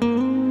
Música